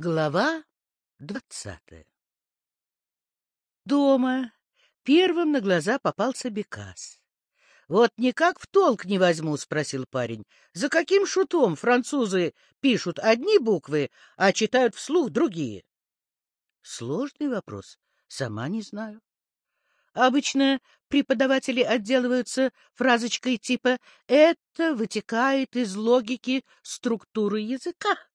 Глава двадцатая Дома первым на глаза попался Бекас. — Вот никак в толк не возьму, — спросил парень. — За каким шутом французы пишут одни буквы, а читают вслух другие? — Сложный вопрос. Сама не знаю. Обычно преподаватели отделываются фразочкой типа «это вытекает из логики структуры языка». —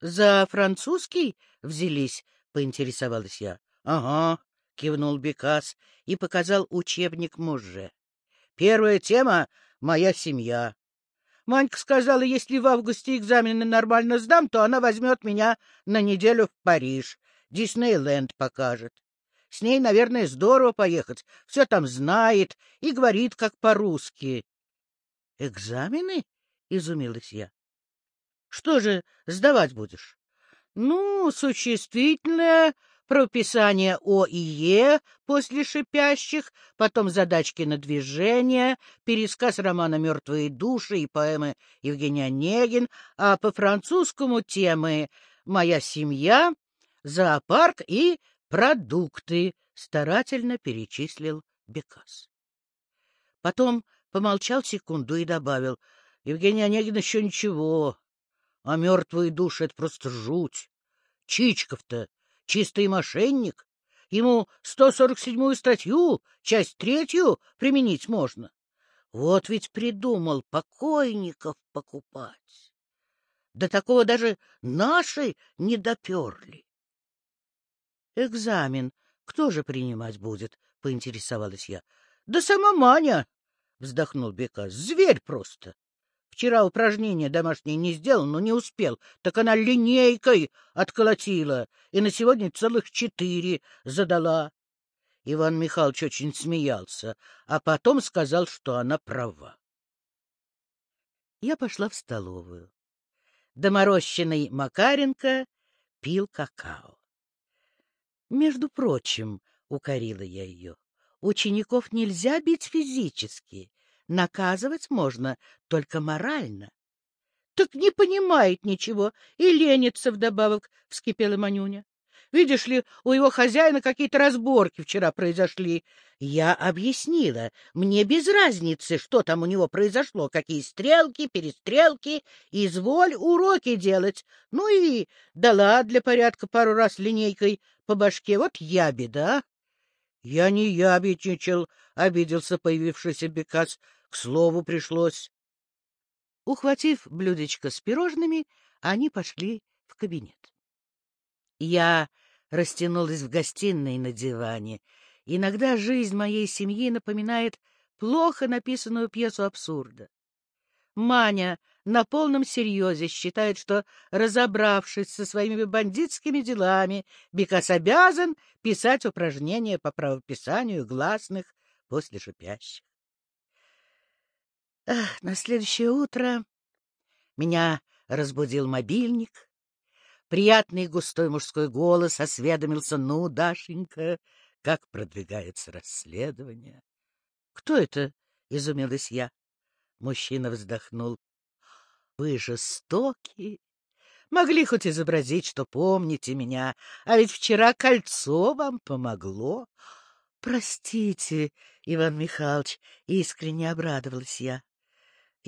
За французский взялись? — поинтересовалась я. — Ага, — кивнул Бекас и показал учебник муже. — Первая тема — моя семья. Манька сказала, если в августе экзамены нормально сдам, то она возьмет меня на неделю в Париж. Диснейленд покажет. С ней, наверное, здорово поехать. Все там знает и говорит, как по-русски. — Экзамены? — изумилась я. Что же сдавать будешь? Ну, существительное, прописание О и Е после шипящих, потом задачки на движение, пересказ романа «Мертвые души» и поэмы Евгения Онегин, а по-французскому темы «Моя семья», «Зоопарк» и «Продукты», старательно перечислил Бекас. Потом помолчал секунду и добавил, «Евгений Онегин еще ничего, а мертвые души — это просто жуть. Чичков-то чистый мошенник. Ему 147-ю статью, часть третью, применить можно. Вот ведь придумал покойников покупать. До такого даже наши не доперли. Экзамен кто же принимать будет? — поинтересовалась я. — Да сама Маня, — вздохнул Бека, — зверь просто. Вчера упражнение домашнее не сделал, но не успел. Так она линейкой отколотила, и на сегодня целых четыре задала. Иван Михайлович очень смеялся, а потом сказал, что она права. Я пошла в столовую. Доморощенный Макаренко пил какао. Между прочим, укорила я ее, учеников нельзя бить физически, Наказывать можно только морально. — Так не понимает ничего и ленится вдобавок, — вскипела Манюня. Видишь ли, у его хозяина какие-то разборки вчера произошли. Я объяснила, мне без разницы, что там у него произошло, какие стрелки, перестрелки, изволь уроки делать. Ну и дала для порядка пару раз линейкой по башке. Вот я беда. — Я не ябедничал, — обиделся появившийся Бекас. К слову пришлось. Ухватив блюдечко с пирожными, они пошли в кабинет. Я растянулась в гостиной на диване. Иногда жизнь моей семьи напоминает плохо написанную пьесу абсурда. Маня на полном серьезе считает, что, разобравшись со своими бандитскими делами, Бекас обязан писать упражнения по правописанию гласных после шипящих. На следующее утро меня разбудил мобильник. Приятный густой мужской голос осведомился. «Ну, Дашенька, как продвигается расследование?» «Кто это?» — изумилась я. Мужчина вздохнул. «Вы жестоки. Могли хоть изобразить, что помните меня, а ведь вчера кольцо вам помогло». «Простите, Иван Михайлович», — искренне обрадовалась я.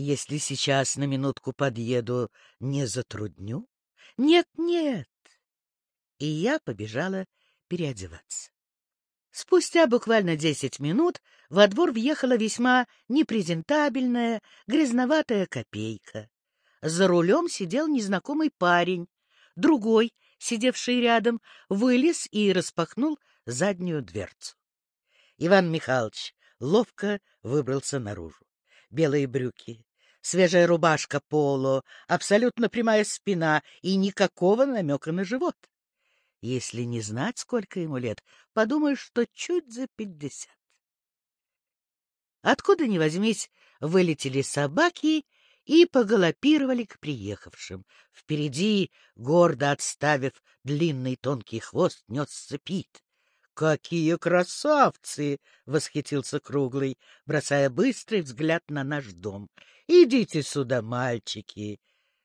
Если сейчас на минутку подъеду, не затрудню? Нет, нет. И я побежала переодеваться. Спустя буквально десять минут во двор въехала весьма непрезентабельная, грязноватая копейка. За рулем сидел незнакомый парень. Другой, сидевший рядом, вылез и распахнул заднюю дверцу. Иван Михайлович ловко выбрался наружу. Белые брюки, свежая рубашка поло, абсолютно прямая спина и никакого намека на живот. Если не знать, сколько ему лет, подумаешь, что чуть за пятьдесят. Откуда ни возьмись, вылетели собаки и погалопировали к приехавшим. Впереди, гордо отставив длинный тонкий хвост, несся Пит. «Какие красавцы!» — восхитился Круглый, бросая быстрый взгляд на наш дом. «Идите сюда, мальчики!»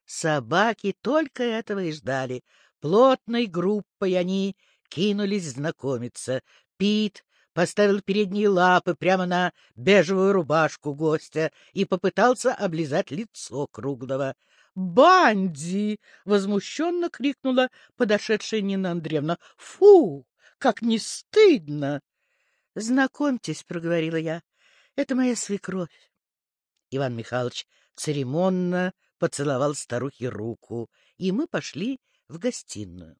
Собаки только этого и ждали. Плотной группой они кинулись знакомиться. Пит поставил передние лапы прямо на бежевую рубашку гостя и попытался облизать лицо круглого. «Банди!» — возмущенно крикнула подошедшая Нина Андреевна. «Фу! Как не стыдно!» «Знакомьтесь», — проговорила я, — «это моя свекровь». Иван Михайлович церемонно поцеловал старухе руку, и мы пошли в гостиную.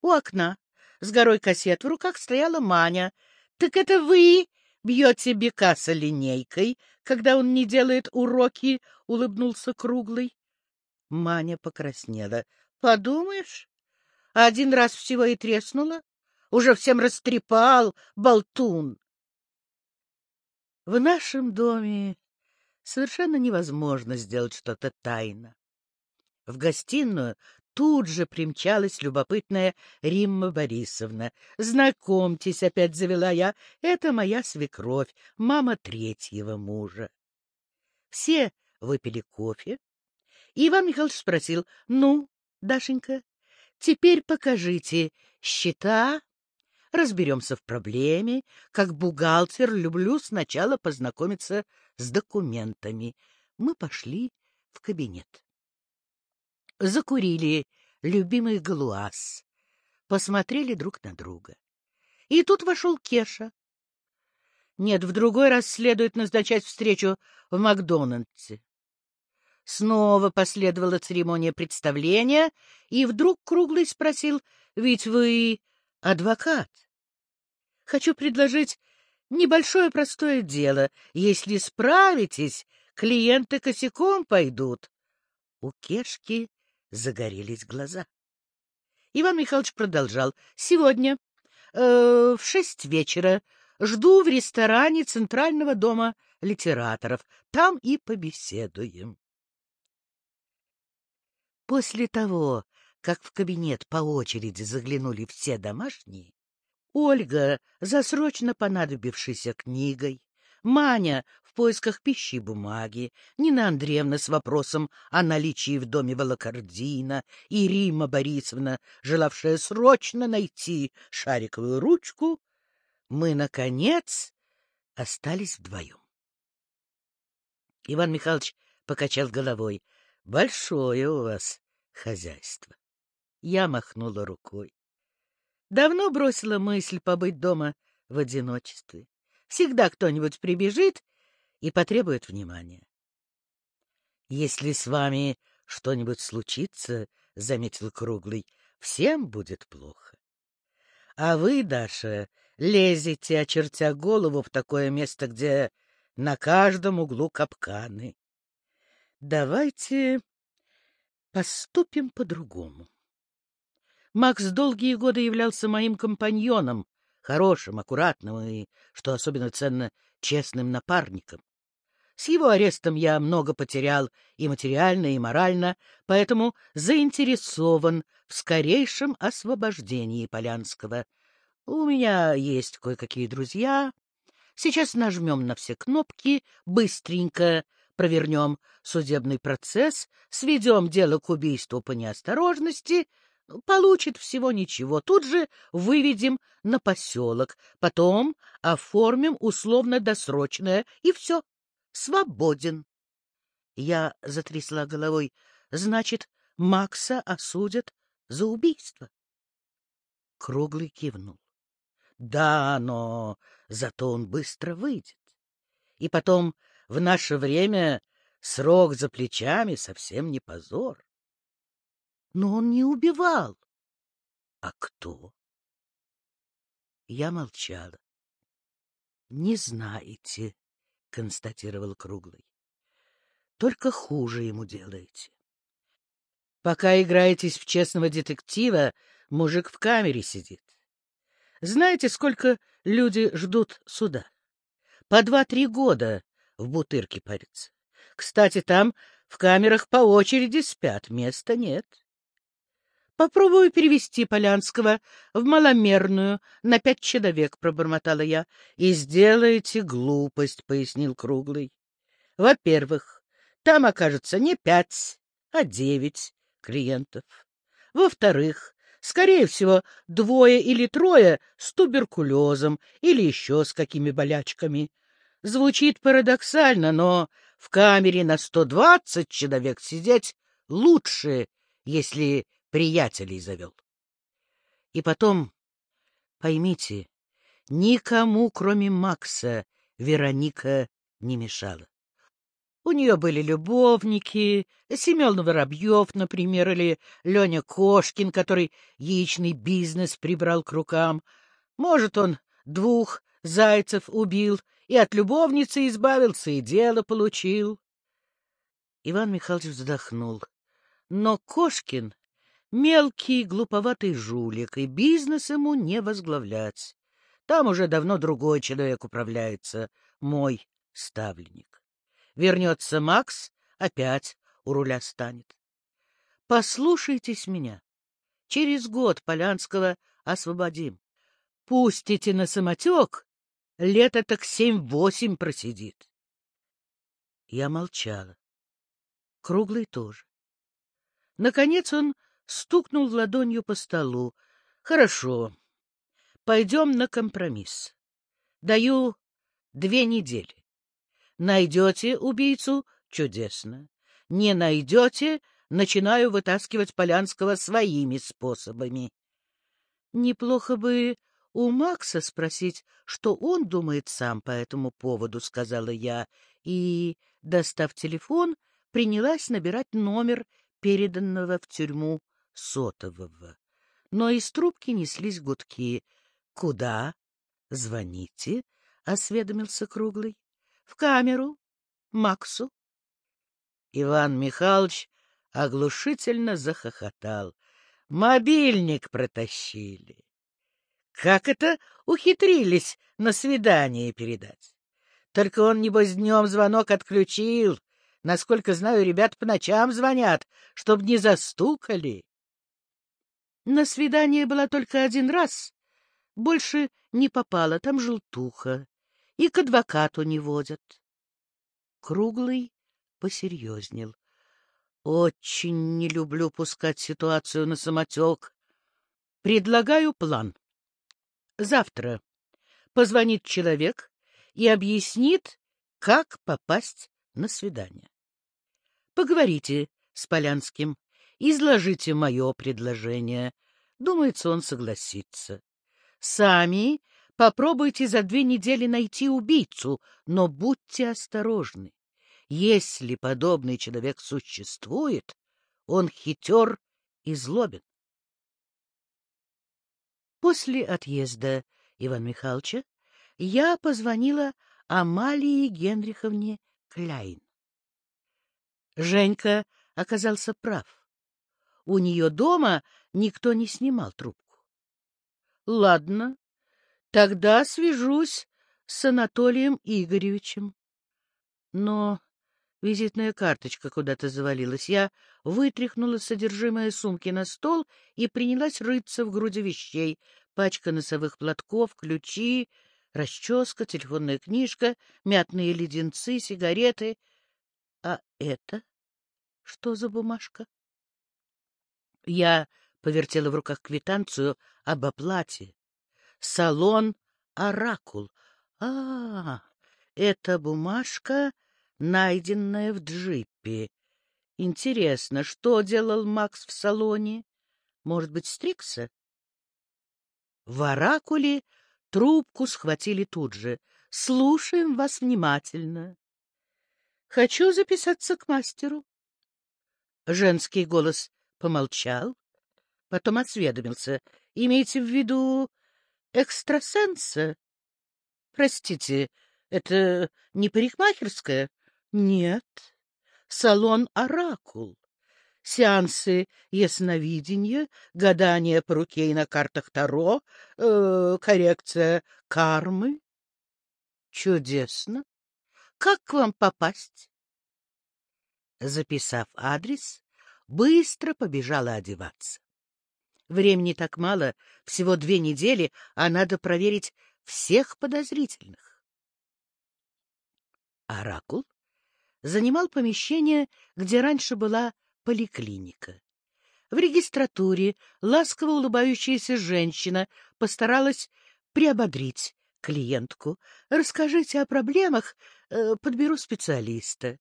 У окна с горой кассет в руках стояла Маня. — Так это вы бьете Бекаса линейкой, когда он не делает уроки? — улыбнулся Круглый. Маня покраснела. — Подумаешь, один раз всего и треснула. Уже всем растрепал, болтун. В нашем доме совершенно невозможно сделать что-то тайно. В гостиную тут же примчалась любопытная Римма Борисовна. «Знакомьтесь, — опять завела я, — это моя свекровь, мама третьего мужа». Все выпили кофе. И Иван Михайлович спросил, «Ну, Дашенька, теперь покажите счета, разберемся в проблеме. Как бухгалтер люблю сначала познакомиться с документами». Мы пошли в кабинет закурили любимый галуаз, посмотрели друг на друга. И тут вошел Кеша. Нет, в другой раз следует назначать встречу в Макдональдсе. Снова последовала церемония представления, и вдруг Круглый спросил, «Ведь вы адвокат? Хочу предложить небольшое простое дело. Если справитесь, клиенты косяком пойдут». У Кешки загорелись глаза. Иван Михайлович продолжал. — Сегодня э, в шесть вечера жду в ресторане Центрального дома литераторов. Там и побеседуем. После того, как в кабинет по очереди заглянули все домашние, Ольга, за срочно понадобившейся книгой, Маня в поисках пищи и бумаги, Нина Андреевна с вопросом о наличии в доме волокордина и Рима Борисовна, желавшая срочно найти шариковую ручку, мы, наконец, остались вдвоем. Иван Михайлович покачал головой. — Большое у вас хозяйство. Я махнула рукой. Давно бросила мысль побыть дома в одиночестве. Всегда кто-нибудь прибежит и потребует внимания. — Если с вами что-нибудь случится, — заметил Круглый, — всем будет плохо. А вы, Даша, лезете, очертя голову, в такое место, где на каждом углу капканы. Давайте поступим по-другому. Макс долгие годы являлся моим компаньоном, хорошим, аккуратным и, что особенно ценно, честным напарником. С его арестом я много потерял и материально, и морально, поэтому заинтересован в скорейшем освобождении Полянского. У меня есть кое-какие друзья. Сейчас нажмем на все кнопки, быстренько провернем судебный процесс, сведем дело к убийству по неосторожности — Получит всего ничего. Тут же выведем на поселок, потом оформим условно-досрочное, и все. Свободен. Я затрясла головой. Значит, Макса осудят за убийство. Круглый кивнул. Да, но зато он быстро выйдет. И потом, в наше время срок за плечами совсем не позор. Но он не убивал. А кто? Я молчала. Не знаете, констатировал Круглый. Только хуже ему делаете. Пока играетесь в честного детектива, мужик в камере сидит. Знаете, сколько люди ждут суда? По два-три года в бутырке парятся. Кстати, там в камерах по очереди спят, места нет. Попробую перевести Полянского в маломерную, на пять человек, — пробормотала я. — И сделайте глупость, — пояснил Круглый. — Во-первых, там окажется не пять, а девять клиентов. Во-вторых, скорее всего, двое или трое с туберкулезом или еще с какими болячками. Звучит парадоксально, но в камере на сто двадцать человек сидеть лучше, если приятелей завел. И потом, поймите, никому, кроме Макса, Вероника не мешала. У нее были любовники, Семен Воробьев, например, или Леня Кошкин, который яичный бизнес прибрал к рукам. Может, он двух зайцев убил и от любовницы избавился, и дело получил. Иван Михайлович вздохнул. Но Кошкин — мелкий глуповатый жулик, и бизнес ему не возглавлять. Там уже давно другой человек управляется, мой ставленник. Вернется Макс, опять у руля станет. Послушайтесь меня. Через год Полянского освободим. Пустите на самотек, лето так семь-восемь просидит. Я молчала. Круглый тоже. Наконец он стукнул ладонью по столу. — Хорошо. Пойдем на компромисс. Даю две недели. Найдете убийцу — чудесно. Не найдете — начинаю вытаскивать Полянского своими способами. Неплохо бы у Макса спросить, что он думает сам по этому поводу, — сказала я, и, достав телефон, принялась набирать номер переданного в тюрьму сотового. Но из трубки неслись гудки. — Куда? — Звоните, — осведомился Круглый. — В камеру. Максу. Иван Михайлович оглушительно захохотал. Мобильник протащили. Как это ухитрились на свидание передать? Только он, небось, днем звонок отключил, Насколько знаю, ребят по ночам звонят, чтоб не застукали. На свидание была только один раз. Больше не попала, там желтуха. И к адвокату не водят. Круглый посерьезнел. Очень не люблю пускать ситуацию на самотек. Предлагаю план. Завтра позвонит человек и объяснит, как попасть на свидание. Поговорите с Полянским, изложите мое предложение. Думается, он согласится. Сами попробуйте за две недели найти убийцу, но будьте осторожны. Если подобный человек существует, он хитер и злобен. После отъезда Ивана Михайловича я позвонила Амалии Генриховне Кляйн. Женька оказался прав. У нее дома никто не снимал трубку. Ладно, тогда свяжусь с Анатолием Игоревичем. Но визитная карточка куда-то завалилась. Я вытряхнула содержимое сумки на стол и принялась рыться в груди вещей. Пачка носовых платков, ключи, расческа, телефонная книжка, мятные леденцы, сигареты — а это что за бумажка? Я повертела в руках квитанцию об оплате. Салон «Оракул». А, это бумажка, найденная в джипе. Интересно, что делал Макс в салоне? Может быть, стрикса? В «Оракуле» трубку схватили тут же. Слушаем вас внимательно. Хочу записаться к мастеру. Женский голос помолчал, потом осведомился. Имеете в виду экстрасенса? Простите, это не парикмахерская? Нет. Салон «Оракул». Сеансы ясновидения, гадания по руке и на картах Таро, э, коррекция кармы. Чудесно. Как к вам попасть? Записав адрес, быстро побежала одеваться. Времени так мало, всего две недели, а надо проверить всех подозрительных. Оракул занимал помещение, где раньше была поликлиника. В регистратуре ласково улыбающаяся женщина постаралась приободрить клиентку. «Расскажите о проблемах, э, подберу специалиста».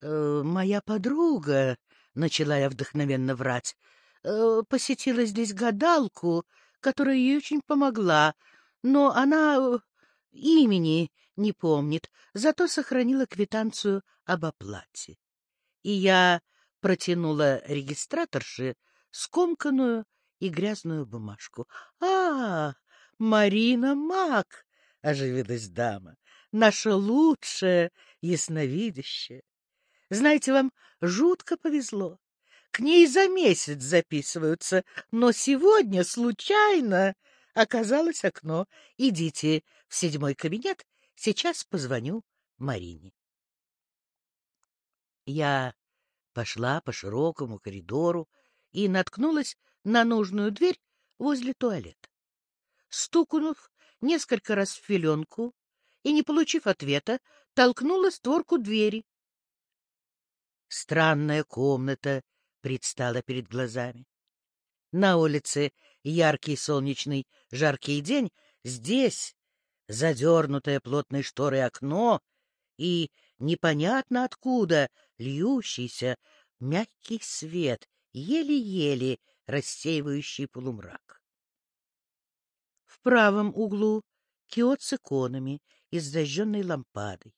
Э, «Моя подруга», — начала я вдохновенно врать, э, «посетила здесь гадалку, которая ей очень помогла, но она имени не помнит, зато сохранила квитанцию об оплате. И я протянула регистраторше скомканную и грязную бумажку. — А, Марина Мак! — оживилась дама. — Наша лучшая ясновидящая. Знаете, вам жутко повезло. К ней за месяц записываются, но сегодня случайно оказалось окно. Идите в седьмой кабинет, сейчас позвоню Марине. Я пошла по широкому коридору и наткнулась на нужную дверь возле туалета. Стукнув несколько раз в филенку и, не получив ответа, толкнула створку двери. Странная комната предстала перед глазами. На улице яркий солнечный жаркий день, здесь задернутое плотной шторой окно и непонятно откуда льющийся мягкий свет, еле-еле рассеивающий полумрак. В правом углу киот с иконами и зажженной лампадой.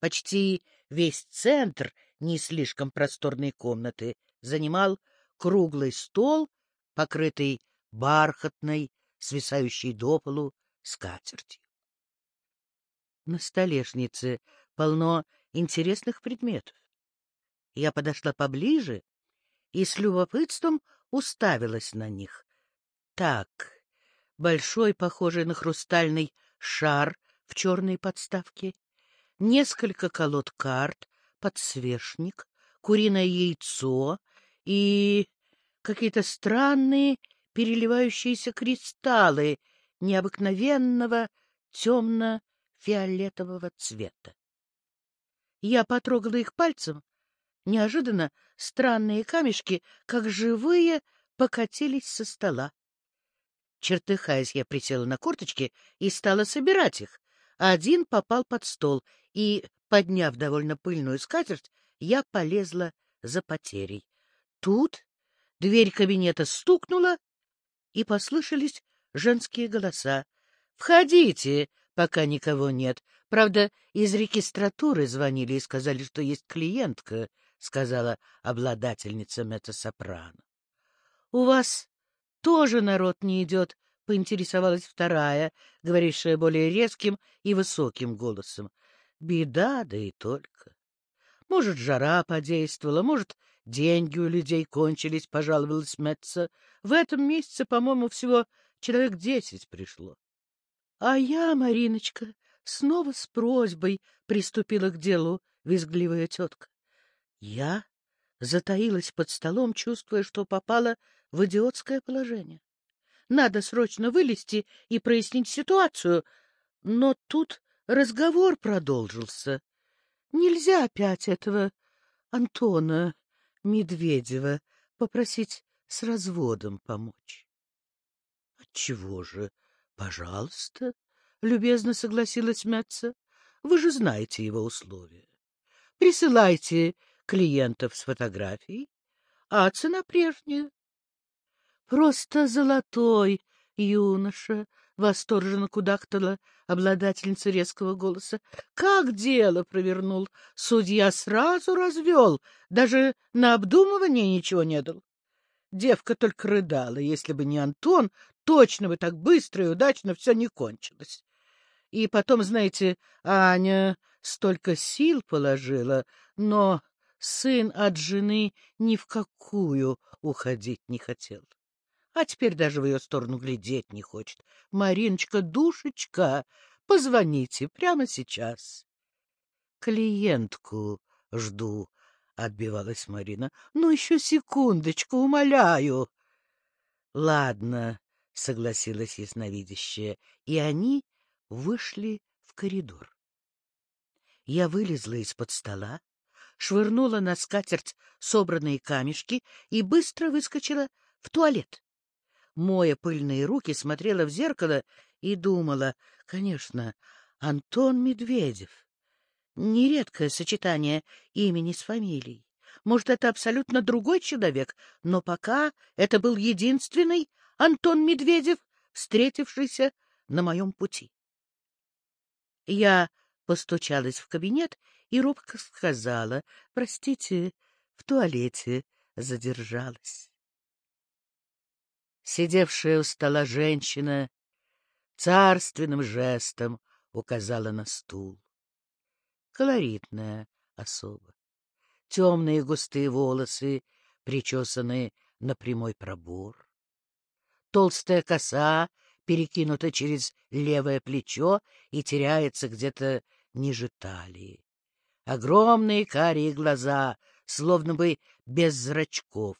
Почти весь центр не слишком просторной комнаты занимал круглый стол, покрытый бархатной, свисающей до полу скатертью. На столешнице полно интересных предметов. Я подошла поближе и с любопытством уставилась на них. Так, большой, похожий на хрустальный шар в черной подставке, несколько колод карт, подсвечник, куриное яйцо и какие-то странные переливающиеся кристаллы необыкновенного темно-фиолетового цвета. Я потрогала их пальцем. Неожиданно странные камешки, как живые, покатились со стола. Чертыхаясь, я присела на корточки и стала собирать их. Один попал под стол, и, подняв довольно пыльную скатерть, я полезла за потерей. Тут дверь кабинета стукнула, и послышались женские голоса. «Входите, пока никого нет. Правда, из регистратуры звонили и сказали, что есть клиентка», — сказала обладательница меццо-сопрано. «У вас тоже народ не идет», — поинтересовалась вторая, говорившая более резким и высоким голосом. «Беда, да и только. Может, жара подействовала, может, деньги у людей кончились», — пожаловалась Метца. «В этом месяце, по-моему, всего человек десять пришло». А я, Мариночка, снова с просьбой приступила к делу визгливая тетка. Я затаилась под столом, чувствуя, что попала в идиотское положение. Надо срочно вылезти и прояснить ситуацию. Но тут разговор продолжился. Нельзя опять этого Антона Медведева попросить с разводом помочь. — Отчего же? Пожалуйста, — любезно согласилась Мятца. — Вы же знаете его условия. Присылайте клиентов с фотографией, а цена прежняя. — Просто золотой юноша, — восторженно кудахтала обладательница резкого голоса. — Как дело провернул! Судья сразу развел, даже на обдумывание ничего не дал. Девка только рыдала. Если бы не Антон, точно бы так быстро и удачно все не кончилось. И потом, знаете, Аня столько сил положила, но сын от жены ни в какую уходить не хотел. А теперь даже в ее сторону глядеть не хочет. Мариночка, душечка, позвоните прямо сейчас. Клиентку жду, — отбивалась Марина. — Ну, еще секундочку, умоляю. — Ладно, — согласилась ясновидящая, и они вышли в коридор. Я вылезла из-под стола, швырнула на скатерть собранные камешки и быстро выскочила в туалет. Моя пыльные руки смотрела в зеркало и думала, конечно, Антон Медведев. Нередкое сочетание имени с фамилией. Может, это абсолютно другой человек, но пока это был единственный Антон Медведев, встретившийся на моем пути. Я постучалась в кабинет и робко сказала, «Простите, в туалете задержалась». Сидевшая у стола женщина царственным жестом указала на стул. Колоритная особа. Темные густые волосы, причесанные на прямой пробор. Толстая коса перекинута через левое плечо и теряется где-то ниже талии. Огромные карие глаза, словно бы без зрачков.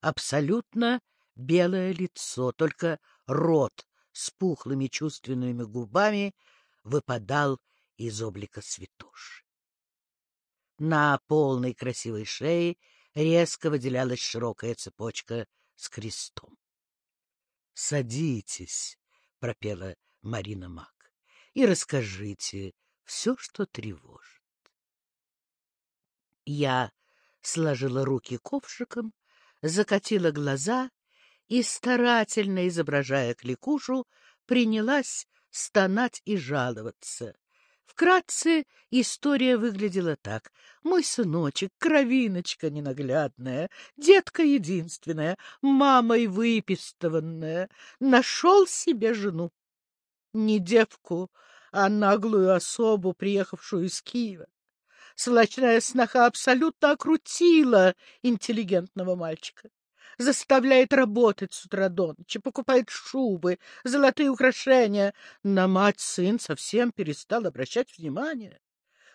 Абсолютно белое лицо, только рот с пухлыми чувственными губами выпадал из облика святоши. На полной красивой шее резко выделялась широкая цепочка с крестом. — Садитесь, — пропела Марина Мак, — и расскажите все, что тревожит. Я сложила руки ковшиком, закатила глаза и, старательно изображая кликушу, принялась стонать и жаловаться. Вкратце история выглядела так. Мой сыночек, кровиночка ненаглядная, детка единственная, мамой выпистыванная, нашел себе жену. Не девку, а наглую особу, приехавшую из Киева. Сволочная сноха абсолютно окрутила интеллигентного мальчика. Заставляет работать с утра до ночи, покупает шубы, золотые украшения. На мать сын совсем перестал обращать внимание.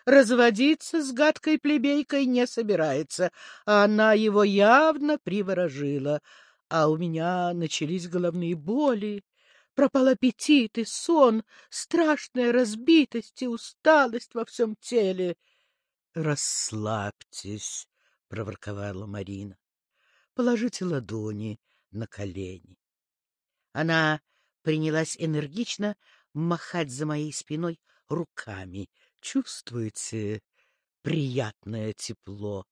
Разводиться с гадкой плебейкой не собирается, а она его явно приворожила. А у меня начались головные боли, пропал аппетит и сон, страшная разбитость и усталость во всем теле. — Расслабьтесь, — проворковала Марина. — Положите ладони на колени. Она принялась энергично махать за моей спиной руками. Чувствуете приятное тепло?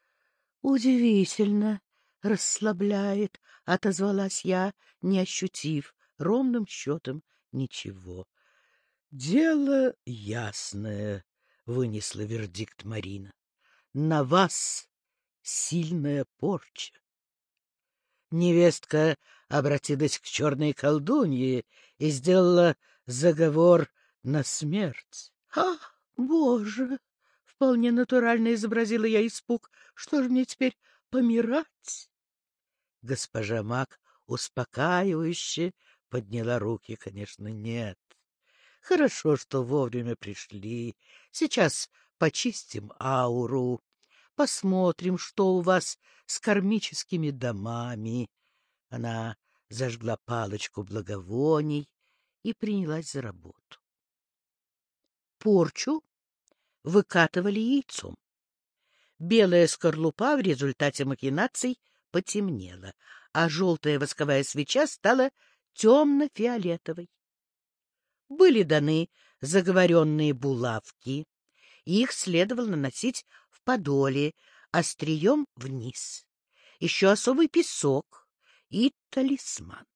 — Удивительно, расслабляет, — отозвалась я, не ощутив ровным счетом ничего. — Дело ясное, вынесла вердикт Марина. На вас сильная порча. Невестка обратилась к черной колдунье и сделала заговор на смерть. — А, боже! — вполне натурально изобразила я испуг. — Что же мне теперь, помирать? Госпожа Мак успокаивающе подняла руки. Конечно, нет. Хорошо, что вовремя пришли. Сейчас почистим ауру, посмотрим, что у вас с кармическими домами. Она зажгла палочку благовоний и принялась за работу. Порчу выкатывали яйцом. Белая скорлупа в результате махинаций потемнела, а желтая восковая свеча стала темно-фиолетовой были даны заговоренные булавки. Их следовало наносить подоле, острием вниз. Еще особый песок и талисман.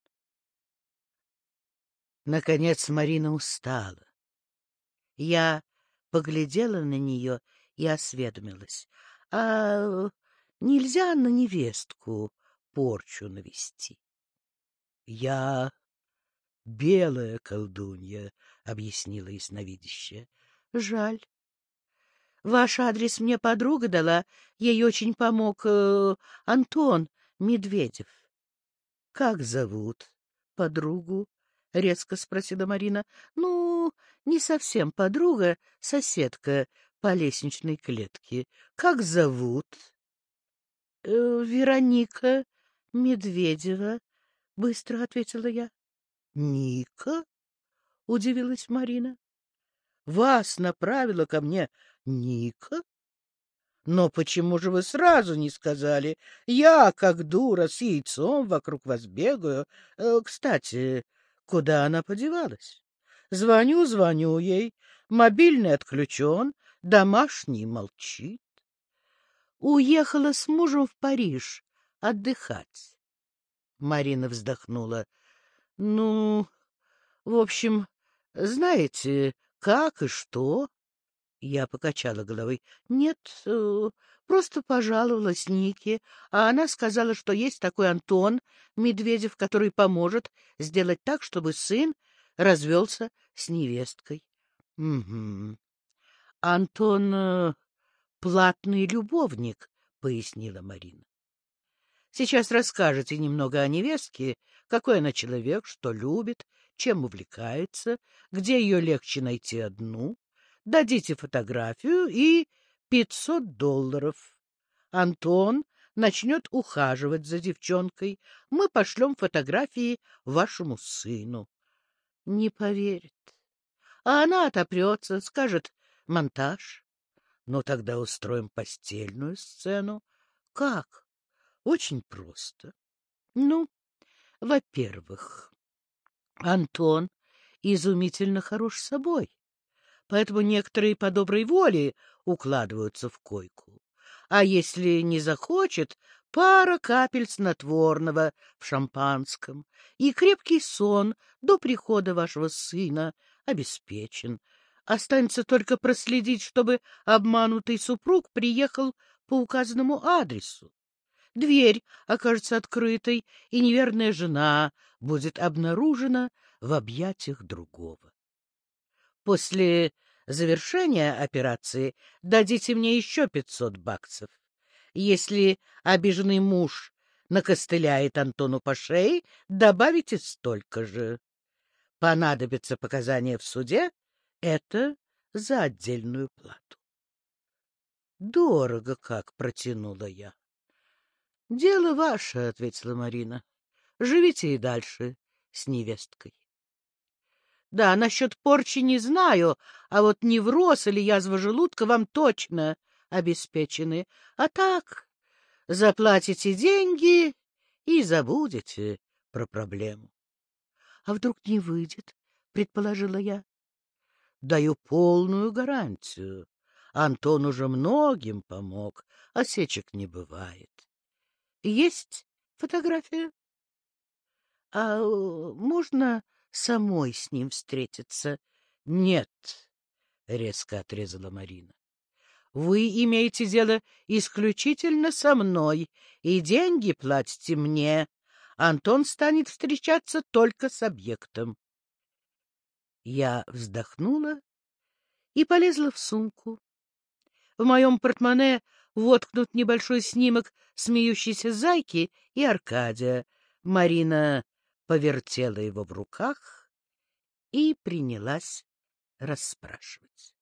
Наконец Марина устала. Я поглядела на нее и осведомилась. — А нельзя на невестку порчу навести? Я — Белая колдунья, — объяснила ясновидящая. — Жаль. Ваш адрес мне подруга дала. Ей очень помог э, Антон Медведев. — Как зовут подругу? — резко спросила Марина. — Ну, не совсем подруга, соседка по лестничной клетке. Как зовут? «Э, — Вероника Медведева, — быстро ответила я. Ника? — удивилась Марина. — Вас направила ко мне Ника? Но почему же вы сразу не сказали? Я, как дура, с яйцом вокруг вас бегаю. Э, кстати, куда она подевалась? Звоню, звоню ей. Мобильный отключен, домашний молчит. Уехала с мужем в Париж отдыхать. Марина вздохнула. — Ну, в общем, знаете, как и что? Я покачала головой. — Нет, э, просто пожаловалась Нике, а она сказала, что есть такой Антон Медведев, который поможет сделать так, чтобы сын развелся с невесткой. — Угу. — Антон э, платный любовник, — пояснила Марина. — Сейчас расскажете немного о невестке, какой она человек, что любит, чем увлекается, где ее легче найти одну. Дадите фотографию и пятьсот долларов. Антон начнет ухаживать за девчонкой. Мы пошлем фотографии вашему сыну. Не поверит. А она отопрется, скажет «монтаж». Ну, тогда устроим постельную сцену. Как? Очень просто. Ну, во-первых, Антон изумительно хорош собой, поэтому некоторые по доброй воле укладываются в койку. А если не захочет, пара капель снотворного в шампанском и крепкий сон до прихода вашего сына обеспечен. Останется только проследить, чтобы обманутый супруг приехал по указанному адресу дверь окажется открытой, и неверная жена будет обнаружена в объятиях другого. После завершения операции дадите мне еще пятьсот баксов. Если обиженный муж накостыляет Антону по шее, добавите столько же. Понадобятся показания в суде — это за отдельную плату. Дорого как протянула я. — Дело ваше, — ответила Марина. — Живите и дальше с невесткой. — Да, насчет порчи не знаю, а вот невроз или язва желудка вам точно обеспечены. А так заплатите деньги и забудете про проблему. — А вдруг не выйдет? — предположила я. — Даю полную гарантию. Антон уже многим помог, осечек не бывает. Есть фотография? А можно самой с ним встретиться? Нет, резко отрезала Марина. Вы имеете дело исключительно со мной, и деньги платите мне. Антон станет встречаться только с объектом. Я вздохнула и полезла в сумку. В моем портмоне воткнут небольшой снимок смеющейся зайки и Аркадия. Марина повертела его в руках и принялась расспрашивать.